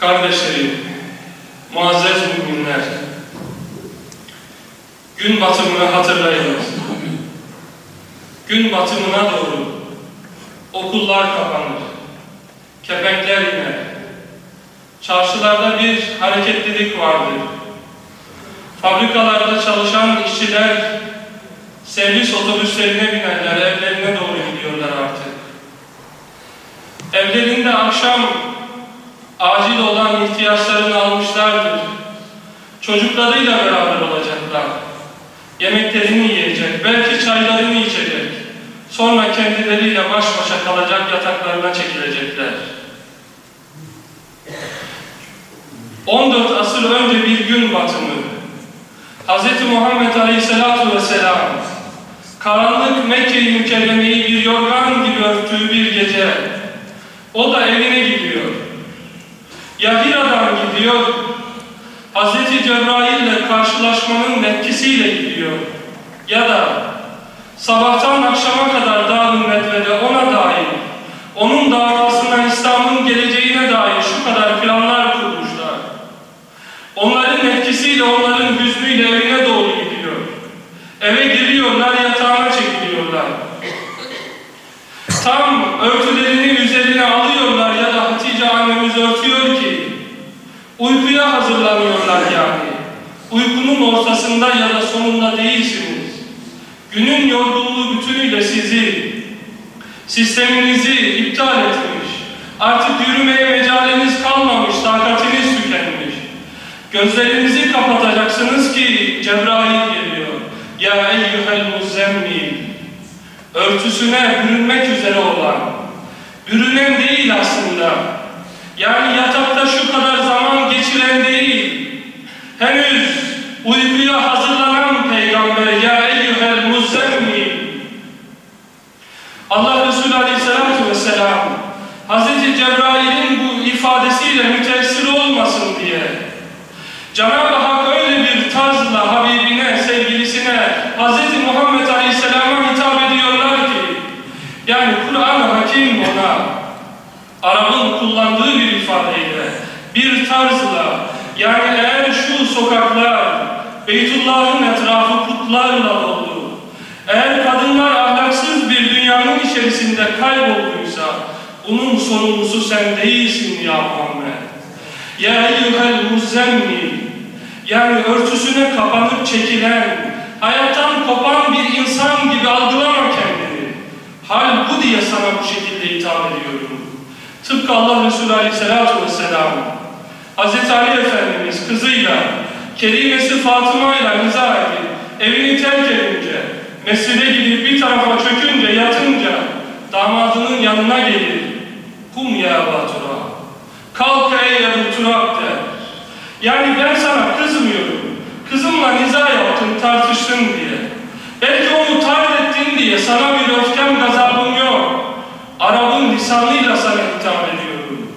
Kardeşlerim, muazzez müminler, gün batımını hatırlayınız. Gün batımına doğru okullar kapanır, kepenkler iner, çarşılarda bir hareketlilik vardır. Fabrikalarda çalışan işçiler servis otobüslerine binerler, evlerine doğru gidiyorlar artık. Evlerinde akşam acil olan ihtiyaçlarını almışlardır. Çocuklarıyla beraber olacaklar. Yemeklerini yiyecek, belki çaylarını içecek. Sonra kendileriyle baş başa kalacak yataklarına çekilecekler. 14 asır önce bir gün batımı, Hz. Muhammed Aleyhisselatu Vesselam karanlık Mekke-i Mükerreme'yi bir yorgan gibi örttüğü bir gece o da evine gidiyor. Ya bir adam gidiyor, Hz. Cebrail ile karşılaşmanın etkisiyle gidiyor. Ya da sabahtan akşama kadar Medve'de ona dair, onun davasına İslam'ın geleceğine dair şu kadar planlar kurmuşlar. Onların etkisiyle, onların hüznüyle evine doğru gidiyor. Eve giriyorlar, yatağına çekiliyorlar. Tam örtülerini üzerine alıyorlar ya da Hatice annemiz örtüyor ki uykuya hazırlanıyorlar yani. Uykunun ortasında ya da sonunda değilsiniz. Günün yorgunluğu bütünüyle sizi, sisteminizi iptal etmiş. Artık yürümeye mecaliniz kalmamış, takatiniz tükenmiş. Gözlerinizi kapatacaksınız ki Cebrail geliyor. Ya eyyuhel muzzemmil. Örtüsüne bürünmek üzere olan, bürünen değil aslında. Yani yatakta şu kadar zaman geçiren değil. Henüz uykuya hazırlanan peygamber ya eyyuhel muzzemmil. Allah Resulü Aleyhisselatü Vesselam Hz. Cebrail'in bu ifadesiyle müteessir olmasın diye Cenab-ı Hak öyle bir tarzla Habibine, sevgilisine, Hz. Muhammed Aleyhisselam'a hitap ediyorlar ki yani Kur'an-ı Hakim ona Arap'ın kullandığı bir ifadeyle, bir tarzla yani eğer şu sokaklar Beytullah'ın etrafı putlarla doldu, eğer kadınlar ahlaksız bir dünyanın içerisinde kaybolduysa bunun sorumlusu sen değilsin ya Muhammed. Ya eyyuhel muzzemmil yani örtüsüne kapanıp çekilen, hayattan kopan bir insan gibi algılama kendini. Hal bu diye sana bu şekilde hitap ediyorum. Tıpkı Allah Resulü Aleyhisselatü Vesselam Hz. Ali Efendimiz kızıyla kerimesi Fatıma ile nizah edip evini terk edince mescide gidip bir tarafa çökünce yatınca damadının yanına gelir. Kum ya Batura. Kalk ey Ebu Turab der. Yani ben sana kızmıyorum. Kızımla niza yaptın, tartıştın diye. Belki onu tard ettin diye sana bir öfkem, gazabım yok. Arap'ın lisanıyla sana hitap ediyorum.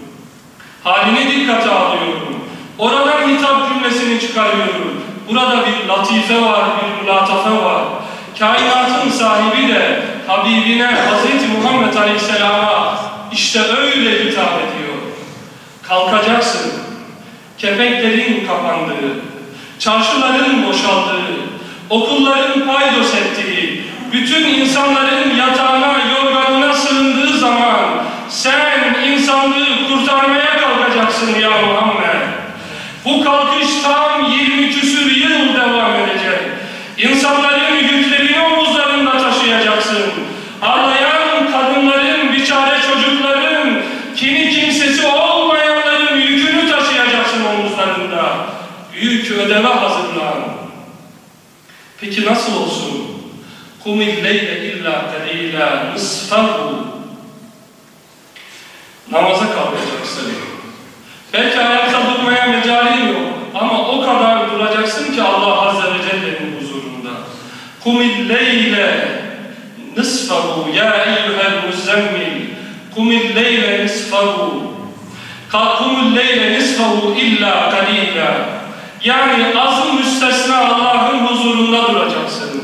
Halini dikkate alıyorum. Oradan hitap cümlesini çıkarıyorum. Burada bir latife var, bir mülatafe var. Kainatın sahibi de Habibine Hz. Muhammed Aleyhisselam'a işte öyle hitap ediyor. Kalkacaksın. Kepenklerin kapandığı, çarşıların boşaldığı, okulların paydos ettiği, bütün insanların yatağına, yorganına sığındığı zaman sen insanlığı kurtarmaya kalkacaksın ya Muhammed. Bu kalkış tam 20 küsür yıl devam edecek. İnsanların yüklerini omuzlarında taşıyacaksın. Ağlayan kadınların, biçare çocukların, kini kimsesi olmayanların yükünü taşıyacaksın omuzlarında. Büyük ödeme hazırlan. Peki nasıl olsun? قُمِ اللَّيْلَ اِلَّا قَلِيلًا نِصْفَهُ Namaza kalkacaksın. Belki ayakta durmaya اللَّيْلَ نِصْفَهُ يَا اَيُّهَا الْمُزَّمِّلِ قُمِ اللَّيْلَ نِصْفَهُ قُمُ اللَّيْلَ نِصْفَهُ اِلَّا قَلِيلًا Yani azı müstesna Allah'ın huzurunda duracaksın.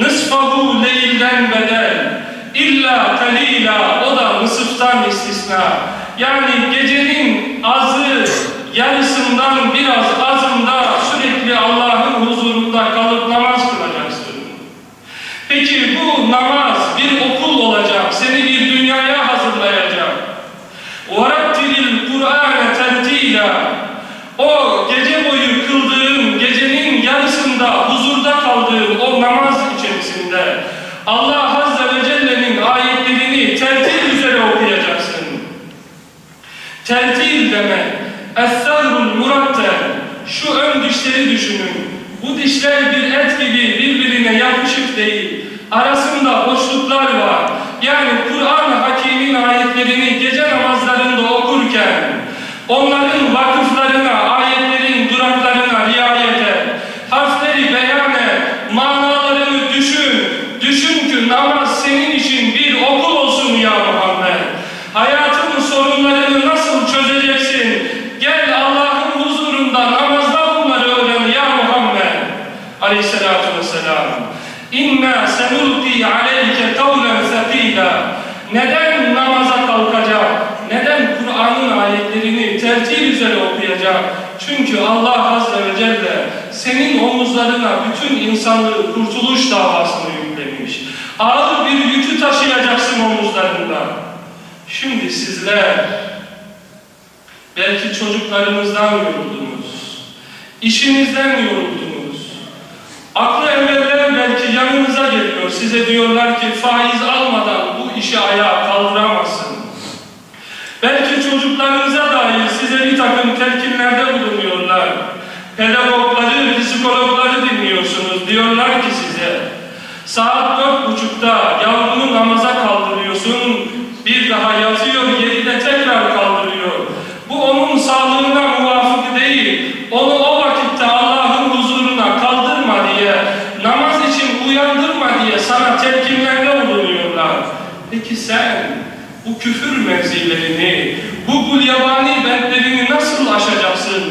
Nısfahu leylden bedel illa kalila o da nısıftan istisna. Yani gecenin azı, yarısından biraz azında sürekli Allah'ın huzurunda dişleri düşünün. Bu dişler bir et gibi birbirine yapışık değil. Arasında boşluklar var. Yani Kur'an-ı Hakim'in ayetlerini gece namazlarında okurken onların vakıflarına, ayetlerin duraklarına riayet et. Harfleri beyan et. Manalarını düşün. Düşün ki namaz senin için bir okul olsun ya Muhammed. Hayatın sorunlarını nasıl çözeceksin? Gel Allah'ın huzurunda namazda bunları öğren ya Muhammed. Aleyhissalatu vesselam. İnna senulqi aleyke kavlen thaqila. Neden namaza kalkacak? Neden Kur'an'ın ayetlerini tertil üzere okuyacak? Çünkü Allah Azze ve Celle senin omuzlarına bütün insanlığı kurtuluş davasını yüklemiş. Ağır bir yükü taşıyacaksın omuzlarında. Şimdi sizler belki çocuklarınızdan yoruldunuz, işinizden yoruldunuz. Aklı evveller belki yanınıza geliyor, size diyorlar ki faiz almadan bu işi ayağa kaldıramazsın. Belki çocuklarınıza dair size bir takım telkinlerde bulunuyorlar. Pedagogları, psikologları dinliyorsunuz. Diyorlar ki size, saat dört buçukta yavrunu namaza kaldırıyorsun, bir daha yatıyor, yedide tekrar kaldırıyor. Bu onun sağlığına muvafık değil. Onu o vakitte Allah'ın huzuruna kaldırma diye, namaz için uyandırma diye sana telkinlerde bulunuyorlar. Peki sen bu küfür zincirlerini, bu gulyabani bentlerini nasıl aşacaksın?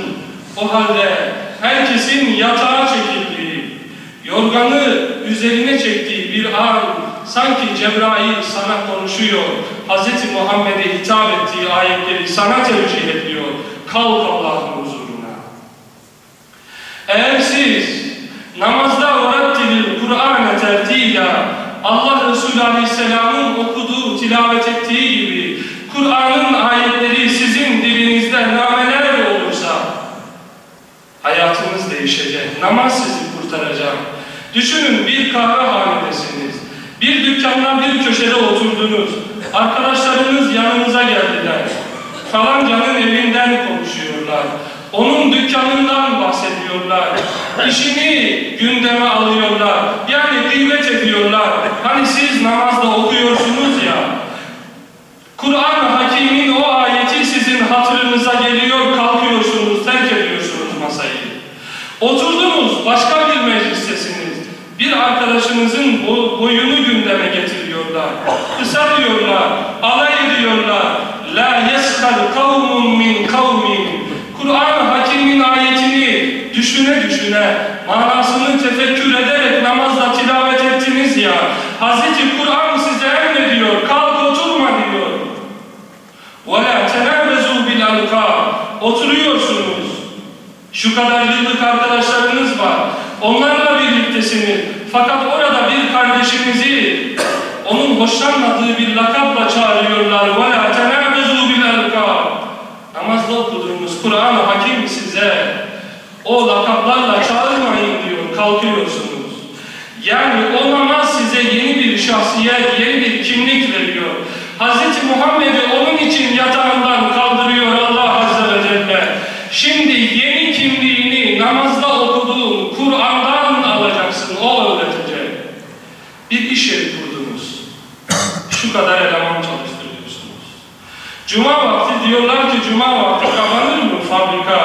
O halde herkesin yatağa çekildiği, yorganı üzerine çektiği bir an sanki Cebrail sana konuşuyor, Hz. Muhammed'e hitap ettiği ayetleri sana tevcih ediyor. Kalk Allah'ın huzuruna. Eğer siz namazda orattilil Kur'an'a tertila Allah Resulü Aleyhisselam'ın okuduğu, tilavet ettiği gibi Kur'an'ın ayetleri sizin dilinizde nameler olursa hayatınız değişecek. Namaz sizi kurtaracak. Düşünün bir kahvehanedesiniz. Bir dükkanda bir köşede oturdunuz. Arkadaşlarınız yanınıza geldiler. Falancanın evinden konuşuyorlar. Onun dükkanından bahsediyorlar. İşini gündeme alıyorlar. Yani gıybet ediyorlar. Hani siz namazda okuyorsunuz ya. Kur'an-ı Hakim'in o ayeti sizin hatırınıza geliyor, kalkıyorsunuz, terk ediyorsunuz masayı. Oturdunuz, başka bir meclistesiniz. Bir arkadaşınızın boyunu gündeme getiriyorlar. Kısa diyorlar, alay ediyorlar. La yeskar kavmun min kavmin. Kur'an-ı Hakim'in ayetini düşüne düşüne, manasını tefekkür ederek namazda tilavet ettiniz ya. Hazreti Kur'an size emrediyor, kalk oturma diyor. وَلَا تَنَابَزُوا بِالْاَلْقَابِ Oturuyorsunuz. Şu kadar yıllık arkadaşlarınız var. Onlarla birliktesiniz. Fakat orada bir kardeşinizi onun hoşlanmadığı bir lakapla çağırıyorlar. وَلَا تَنَابَزُوا بِالْاَلْقَابِ Namazda okuduğumuz Kur'an-ı Hakim size o lakaplarla çağırmayın diyor. Kalkıyorsunuz. Yani o namaz size yeni bir şahsiyet, yeni bir kimlik veriyor. Hz. Muhammed'i onun için yatağından diyorlar ki cuma vakti kapanır mı fabrika?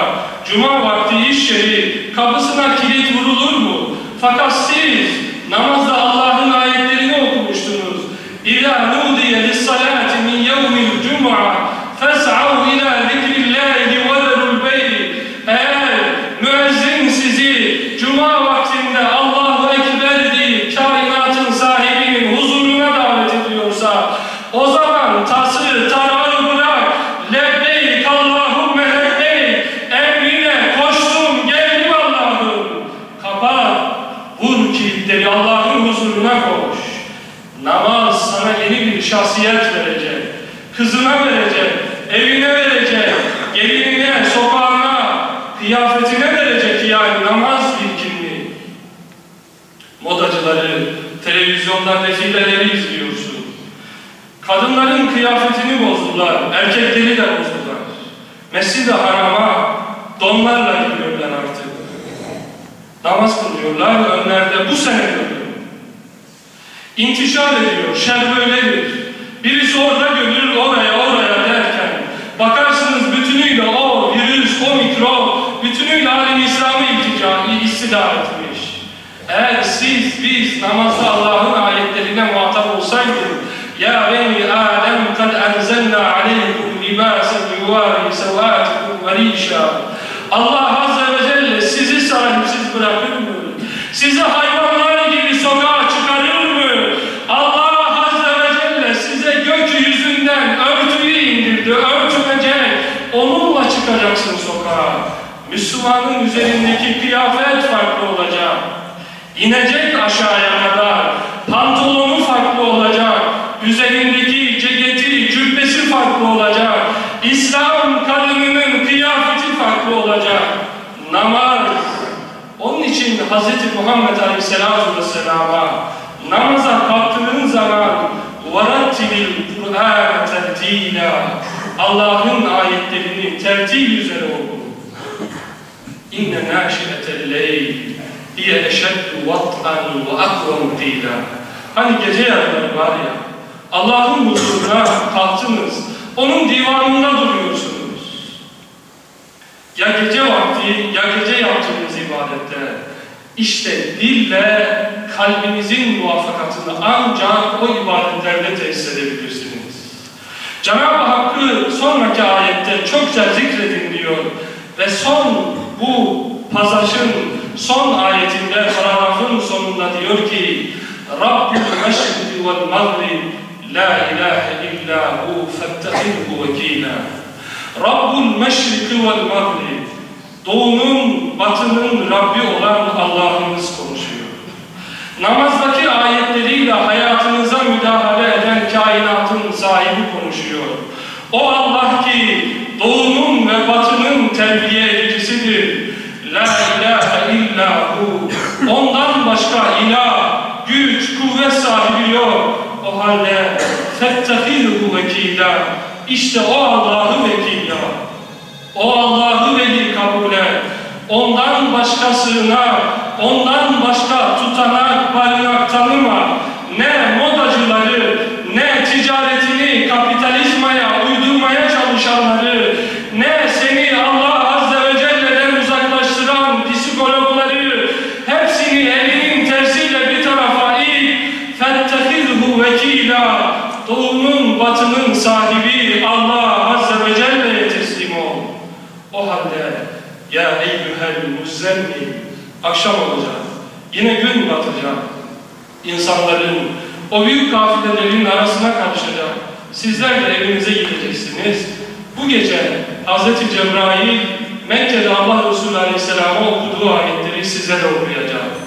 Cuma vakti iş yeri kapısına kilit vurulur mu? Fakat siz namazda Allah'ın ayetlerini okumuştunuz. İlâ nûdiye lissalâti min yevmil cum'a fes'av ilâ zikrillâhi ve zerul bey. Eğer müezzin sizi cuma vaktinde Allahu Ekber deyip kainatın sahibinin huzuruna davet ediyorsa o zaman tası, tarağı bırak lebbeyk Allahümme Allah'ın huzuruna koş. Namaz sana yeni şahsiyet verecek. Kızına verecek, evine verecek, gelinine, sokağına, kıyafetine verecek yani namaz birikimini. Modacıları, televizyonda defileleri izliyorsun. Kadınların kıyafetini bozdular, erkekleri de bozdular. Mescid-i Haram'a donlarla gidiyorlar artık. Namaz kılıyorlar, önlerde bu sene görüyor. İntişar ediyor, şer böyledir. Birisi orada görür, oraya, oraya derken, bakarsınız bütünüyle o virüs, o mikrop, bütünüyle alem İslam'ı iltica, istila etmiş. Eğer siz, biz namazda Allah'ın ayetlerine muhatap olsaydık, Ya beni Adem kad enzelna aleykum libasen yuvari sevatikum ve rişa. Allah Azze ve Celle sizi sahipsiz bırakır mı? Sizi hayvanlar gibi sokağa çıkarır mı? Allah Azze ve Celle size gökyüzünden örtüyü indirdi, örtünecek. Onunla çıkacaksın sokağa. Müslümanın üzerindeki kıyafet farklı olacak. İnecek aşağıya kadar. Pantolonu farklı olacak. Üzerindeki ceketi, cübbesi farklı olacak. İslam kadınının kıyafeti farklı olacak. Namaz. Onun için Hz. Muhammed Aleyhisselatü Vesselam'a namaza kalktığın zaman وَرَتِّلِ الْقُرْآنَ تَرْتِيلًا Allah'ın ayetlerini tertil üzere oku. İnne nâşi'etel leyl hiye eşeddu vat'an ve akvam qîlâ. Hani gece yarıları var ya, Allah'ın huzuruna kalktınız, onun divanında duruyorsunuz. Ya gece vakti, ya gece yaptığınız ibadette, işte dille kalbinizin muvaffakatını ancak o ibadetlerde tesis edebilirsiniz. Cenab-ı Hakk'ı sonraki ayette çokça zikredin diyor ve son bu pasaşın son ayetinde paragrafın sonunda diyor ki Rabbul meşridi vel mağrib la ilahe illa hu fettehidhu vekila Rabbul meşriki vel mağrib Doğunun, batının Rabbi olan Allah'ımız konuşuyor. Namazdaki ayetleriyle hayatınıza müdahale eden kainatın sahibi konuşuyor. O Allah ki doğunun ve batının terbiye edicisidir. La ilahe illa hu. Ondan başka ilah, güç, kuvvet sahibi yok. O halde fettehidhu vekila. İşte o Allah'ı vekil yap. O Allah'ı veli kabul et. Ondan başkasına, ondan başka tutanak, barınak tanıma. Vekila. Doğunun, batının sahibi Allah Azze ve Celle'ye teslim ol. O halde ya eyyühel muzzemmil akşam olacak. Yine gün batacak. İnsanların o büyük kafilelerin arasına karışacak. Sizler de evinize gideceksiniz. Bu gece Hz. Cebrail Mekke'de Allah Resulü Aleyhisselam'a okuduğu ayetleri size de okuyacak.